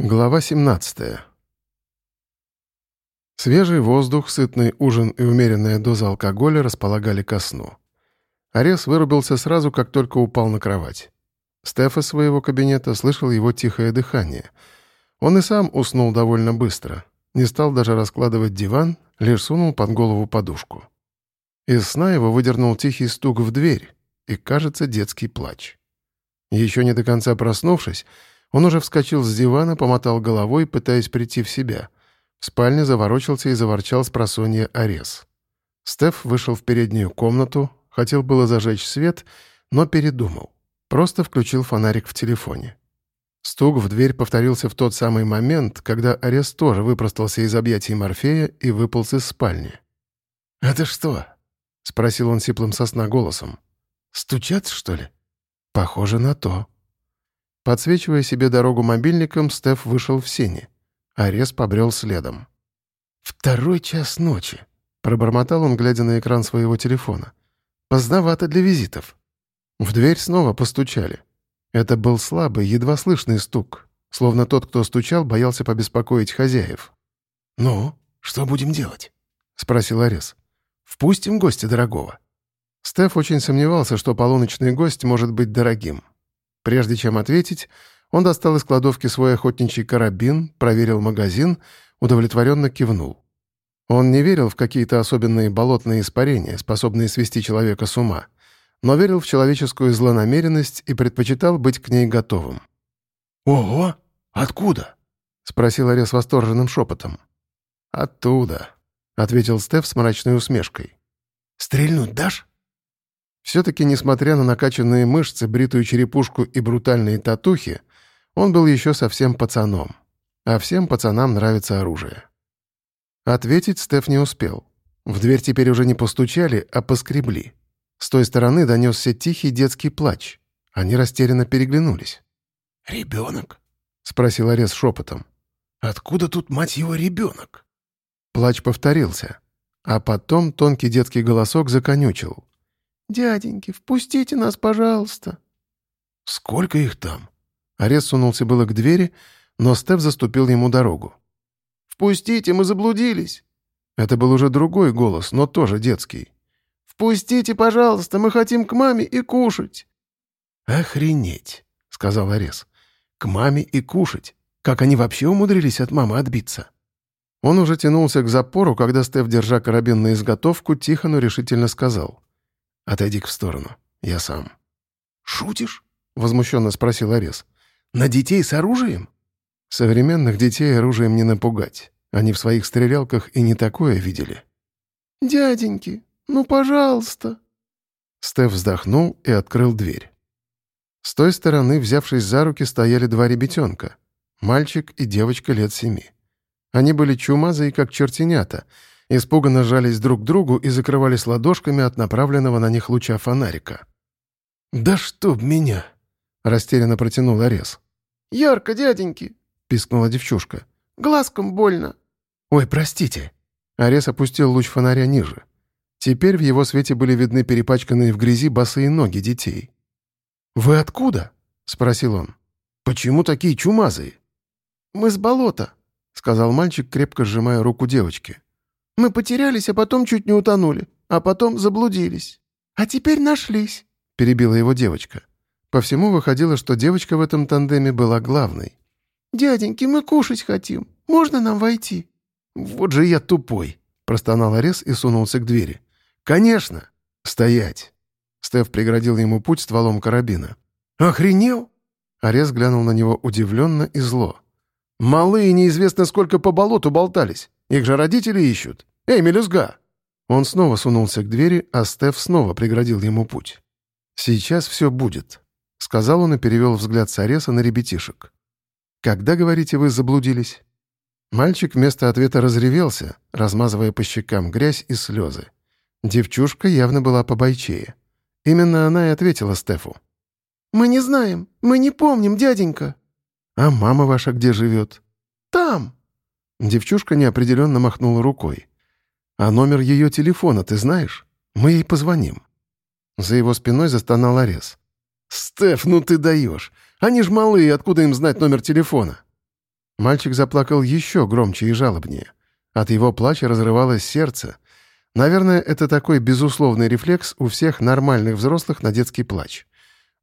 Глава 17. Свежий воздух, сытный ужин и умеренная доза алкоголя располагали ко сну. Арес вырубился сразу, как только упал на кровать. Стеф из своего кабинета слышал его тихое дыхание. Он и сам уснул довольно быстро. Не стал даже раскладывать диван, лишь сунул под голову подушку. Из сна его выдернул тихий стук в дверь и, кажется, детский плач. Еще не до конца проснувшись, он уже вскочил с дивана, помотал головой, пытаясь прийти в себя. В спальне заворочился и заворчал с просонья Арес. Стеф вышел в переднюю комнату, хотел было зажечь свет, но передумал. Просто включил фонарик в телефоне. Стук в дверь повторился в тот самый момент, когда Арес тоже выпростался из объятий Морфея и выполз из спальни. «Это что?» — спросил он сиплым сосна голосом. «Стучат, что ли?» «Похоже на то», Подсвечивая себе дорогу мобильником, Стеф вышел в сени. Арес побрел следом. «Второй час ночи», — пробормотал он, глядя на экран своего телефона. «Поздновато для визитов». В дверь снова постучали. Это был слабый, едва слышный стук, словно тот, кто стучал, боялся побеспокоить хозяев. «Ну, что будем делать?» — спросил Арес. «Впустим гостя дорогого». Стеф очень сомневался, что полуночный гость может быть дорогим. Прежде чем ответить, он достал из кладовки свой охотничий карабин, проверил магазин, удовлетворенно кивнул. Он не верил в какие-то особенные болотные испарения, способные свести человека с ума, но верил в человеческую злонамеренность и предпочитал быть к ней готовым. «Ого! Откуда?» — спросил Арес восторженным шепотом. «Оттуда», — ответил Стеф с мрачной усмешкой. «Стрельнуть дашь?» Все-таки, несмотря на накачанные мышцы, бритую черепушку и брутальные татухи, он был еще совсем пацаном. А всем пацанам нравится оружие. Ответить Стеф не успел. В дверь теперь уже не постучали, а поскребли. С той стороны донесся тихий детский плач. Они растерянно переглянулись. «Ребенок?» — спросил Арес шепотом. «Откуда тут, мать его, ребенок?» Плач повторился. А потом тонкий детский голосок законючил. «Дяденьки, впустите нас, пожалуйста». «Сколько их там?» Арес сунулся было к двери, но Стеф заступил ему дорогу. «Впустите, мы заблудились». Это был уже другой голос, но тоже детский. «Впустите, пожалуйста, мы хотим к маме и кушать». «Охренеть», — сказал Арес. «К маме и кушать. Как они вообще умудрились от мамы отбиться?» Он уже тянулся к запору, когда Стеф, держа карабин на изготовку, тихо, но решительно сказал. Отойди в сторону. Я сам». «Шутишь?» — возмущенно спросил Арес. «На детей с оружием?» Современных детей оружием не напугать. Они в своих стрелялках и не такое видели. «Дяденьки, ну, пожалуйста!» Стеф вздохнул и открыл дверь. С той стороны, взявшись за руки, стояли два ребятенка. Мальчик и девочка лет семи. Они были чумазые, как чертенята, испуганно жались друг к другу и закрывались ладошками от направленного на них луча фонарика. «Да чтоб меня!» — растерянно протянул Арес. «Ярко, дяденьки!» — пискнула девчушка. «Глазком больно!» «Ой, простите!» Арес опустил луч фонаря ниже. Теперь в его свете были видны перепачканные в грязи босые ноги детей. «Вы откуда?» — спросил он. «Почему такие чумазые?» «Мы с болота», — сказал мальчик, крепко сжимая руку девочки. «Мы потерялись, а потом чуть не утонули, а потом заблудились. А теперь нашлись», — перебила его девочка. По всему выходило, что девочка в этом тандеме была главной. «Дяденьки, мы кушать хотим. Можно нам войти?» «Вот же я тупой!» — простонал Арес и сунулся к двери. «Конечно! Стоять!» Стеф преградил ему путь стволом карабина. «Охренел?» Арес глянул на него удивленно и зло. «Малые неизвестно сколько по болоту болтались. Их же родители ищут. Эй, мелюзга!» Он снова сунулся к двери, а Стеф снова преградил ему путь. «Сейчас все будет», — сказал он и перевел взгляд с Ареса на ребятишек. «Когда, говорите, вы заблудились?» Мальчик вместо ответа разревелся, размазывая по щекам грязь и слезы. Девчушка явно была побойчее. Именно она и ответила Стефу. «Мы не знаем, мы не помним, дяденька». «А мама ваша где живет?» «Там». Девчушка неопределенно махнула рукой. «А номер ее телефона ты знаешь? Мы ей позвоним». За его спиной застонал Арес. «Стеф, ну ты даешь! Они ж малые, откуда им знать номер телефона?» Мальчик заплакал еще громче и жалобнее. От его плача разрывалось сердце. Наверное, это такой безусловный рефлекс у всех нормальных взрослых на детский плач.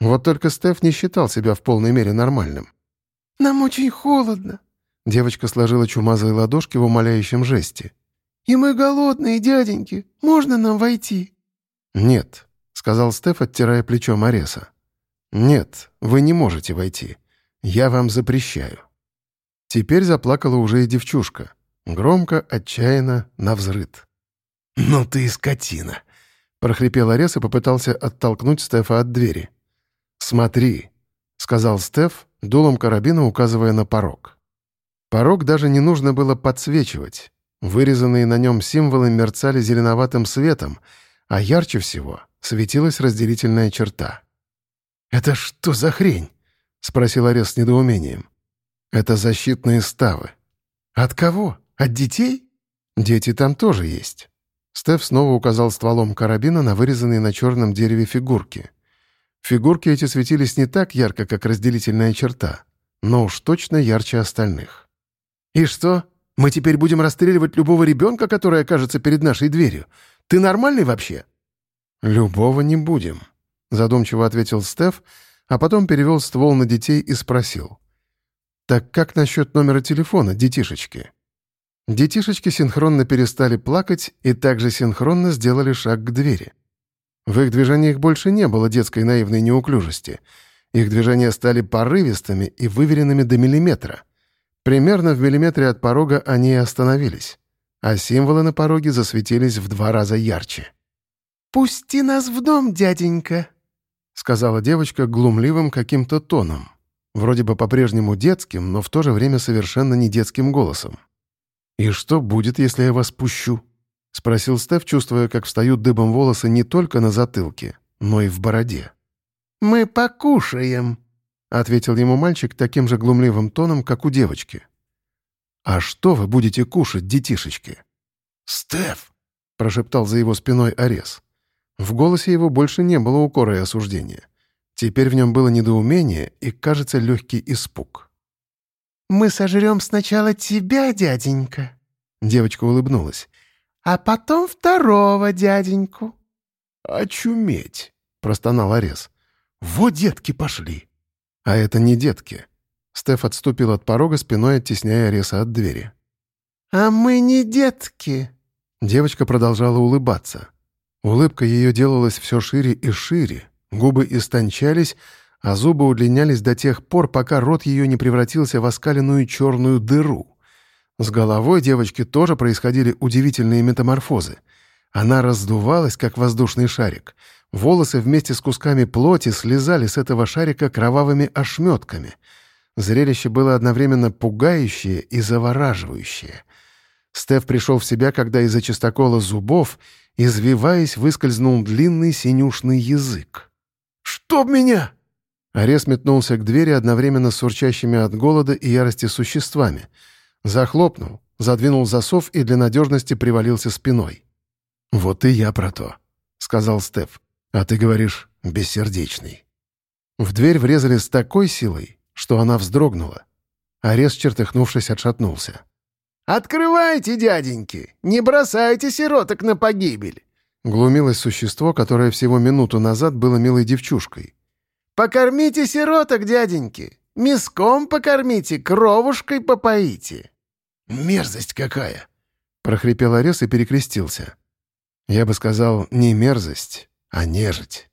Вот только Стеф не считал себя в полной мере нормальным. «Нам очень холодно», — девочка сложила чумазые ладошки в умоляющем жесте. «И мы голодные, дяденьки. Можно нам войти?» «Нет», — сказал Стеф, оттирая плечом Ареса. «Нет, вы не можете войти. Я вам запрещаю». Теперь заплакала уже и девчушка. Громко, отчаянно, навзрыд. «Ну ты и скотина!» — прохрипел Арес и попытался оттолкнуть Стефа от двери. «Смотри», — сказал Стеф, дулом карабина указывая на порог. Порог даже не нужно было подсвечивать. Вырезанные на нем символы мерцали зеленоватым светом, а ярче всего светилась разделительная черта. «Это что за хрень?» — спросил Арес с недоумением. «Это защитные ставы». «От кого? От детей?» «Дети там тоже есть». Стеф снова указал стволом карабина на вырезанные на черном дереве фигурки. Фигурки эти светились не так ярко, как разделительная черта, но уж точно ярче остальных. «И что? Мы теперь будем расстреливать любого ребенка, который окажется перед нашей дверью? Ты нормальный вообще?» «Любого не будем», — задумчиво ответил Стеф, а потом перевел ствол на детей и спросил. «Так как насчет номера телефона, детишечки?» Детишечки синхронно перестали плакать и также синхронно сделали шаг к двери. В их движениях больше не было детской наивной неуклюжести. Их движения стали порывистыми и выверенными до миллиметра. Примерно в миллиметре от порога они и остановились, а символы на пороге засветились в два раза ярче. «Пусти нас в дом, дяденька», — сказала девочка глумливым каким-то тоном. Вроде бы по-прежнему детским, но в то же время совершенно не детским голосом. «И что будет, если я вас пущу?» — спросил Стеф, чувствуя, как встают дыбом волосы не только на затылке, но и в бороде. «Мы покушаем», — ответил ему мальчик таким же глумливым тоном, как у девочки. «А что вы будете кушать, детишечки?» «Стеф!» — прошептал за его спиной Арес. В голосе его больше не было укора и осуждения. Теперь в нем было недоумение и, кажется, легкий испуг. «Мы сожрем сначала тебя, дяденька», — девочка улыбнулась а потом второго дяденьку». «Очуметь!» — простонал Арес. «Вот детки пошли!» «А это не детки». Стеф отступил от порога, спиной оттесняя Ареса от двери. «А мы не детки!» Девочка продолжала улыбаться. Улыбка ее делалась все шире и шире, губы истончались, а зубы удлинялись до тех пор, пока рот ее не превратился в оскаленную черную дыру. С головой девочки тоже происходили удивительные метаморфозы. Она раздувалась, как воздушный шарик. Волосы вместе с кусками плоти слезали с этого шарика кровавыми ошметками. Зрелище было одновременно пугающее и завораживающее. Стеф пришел в себя, когда из-за чистокола зубов, извиваясь, выскользнул длинный синюшный язык. «Чтоб меня!» Арес метнулся к двери одновременно с урчащими от голода и ярости существами — Захлопнул, задвинул засов и для надежности привалился спиной. «Вот и я про то», — сказал Стеф. «А ты говоришь, бессердечный». В дверь врезали с такой силой, что она вздрогнула. Арес, чертыхнувшись, отшатнулся. «Открывайте, дяденьки! Не бросайте сироток на погибель!» Глумилось существо, которое всего минуту назад было милой девчушкой. «Покормите сироток, дяденьки! Миском покормите, кровушкой попоите!» «Мерзость какая!» — прохрипел Орес и перекрестился. «Я бы сказал, не мерзость, а нежить».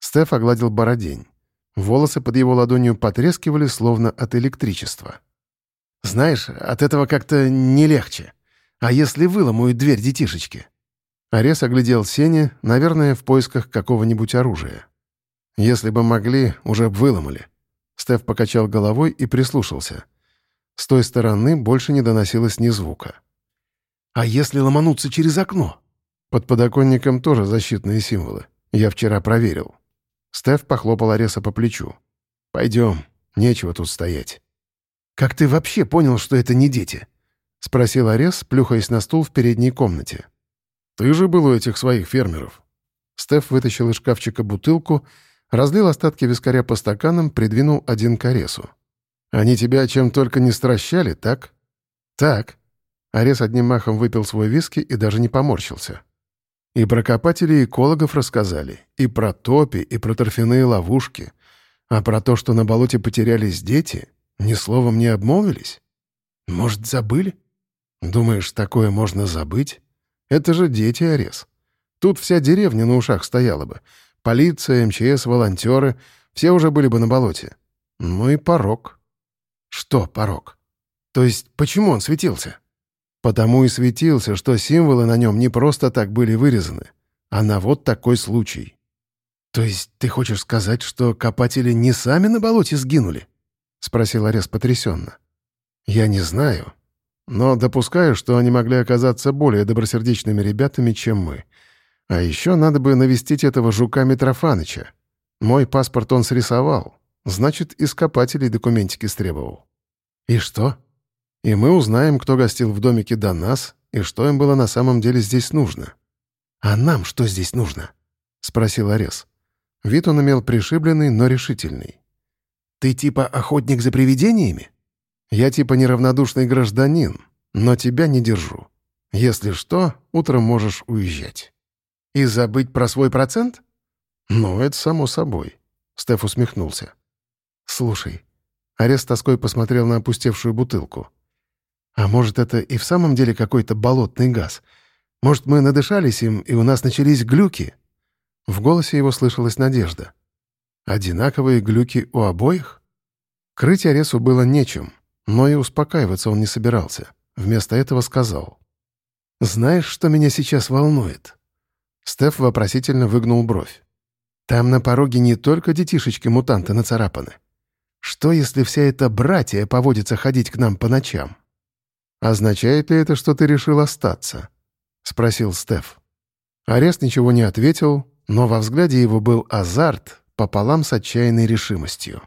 Стеф огладил бородень. Волосы под его ладонью потрескивали, словно от электричества. «Знаешь, от этого как-то не легче. А если выломают дверь детишечки?» Арес оглядел Сеня, наверное, в поисках какого-нибудь оружия. «Если бы могли, уже б выломали». Стеф покачал головой и прислушался. С той стороны больше не доносилось ни звука. «А если ломануться через окно?» Под подоконником тоже защитные символы. Я вчера проверил. Стеф похлопал Ареса по плечу. «Пойдем, нечего тут стоять». «Как ты вообще понял, что это не дети?» — спросил Арес, плюхаясь на стул в передней комнате. «Ты же был у этих своих фермеров». Стеф вытащил из шкафчика бутылку, разлил остатки вискаря по стаканам, придвинул один к Аресу. Они тебя чем только не стращали, так?» «Так». Арес одним махом выпил свой виски и даже не поморщился. И про копателей экологов рассказали, и про топи, и про торфяные ловушки. А про то, что на болоте потерялись дети, ни словом не обмолвились? Может, забыли? Думаешь, такое можно забыть? Это же дети, Арес. Тут вся деревня на ушах стояла бы. Полиция, МЧС, волонтеры — все уже были бы на болоте. Ну и порог. Что порог? То есть почему он светился? Потому и светился, что символы на нем не просто так были вырезаны, а на вот такой случай. То есть ты хочешь сказать, что копатели не сами на болоте сгинули? Спросил Арес потрясенно. Я не знаю, но допускаю, что они могли оказаться более добросердечными ребятами, чем мы. А еще надо бы навестить этого жука Митрофаныча. Мой паспорт он срисовал, значит, из документики стребовал. И что? И мы узнаем, кто гостил в домике до нас и что им было на самом деле здесь нужно. «А нам что здесь нужно?» — спросил Арес. Вид он имел пришибленный, но решительный. «Ты типа охотник за привидениями?» «Я типа неравнодушный гражданин, но тебя не держу. Если что, утром можешь уезжать». «И забыть про свой процент?» «Ну, это само собой», — Стеф усмехнулся. «Слушай». Арес тоской посмотрел на опустевшую бутылку. А может, это и в самом деле какой-то болотный газ? Может, мы надышались им, и у нас начались глюки?» В голосе его слышалась надежда. «Одинаковые глюки у обоих?» Крыть Аресу было нечем, но и успокаиваться он не собирался. Вместо этого сказал. «Знаешь, что меня сейчас волнует?» Стеф вопросительно выгнул бровь. «Там на пороге не только детишечки-мутанты нацарапаны. Что, если вся эта братья поводится ходить к нам по ночам?» «Означает ли это, что ты решил остаться?» — спросил Стеф. Арест ничего не ответил, но во взгляде его был азарт пополам с отчаянной решимостью.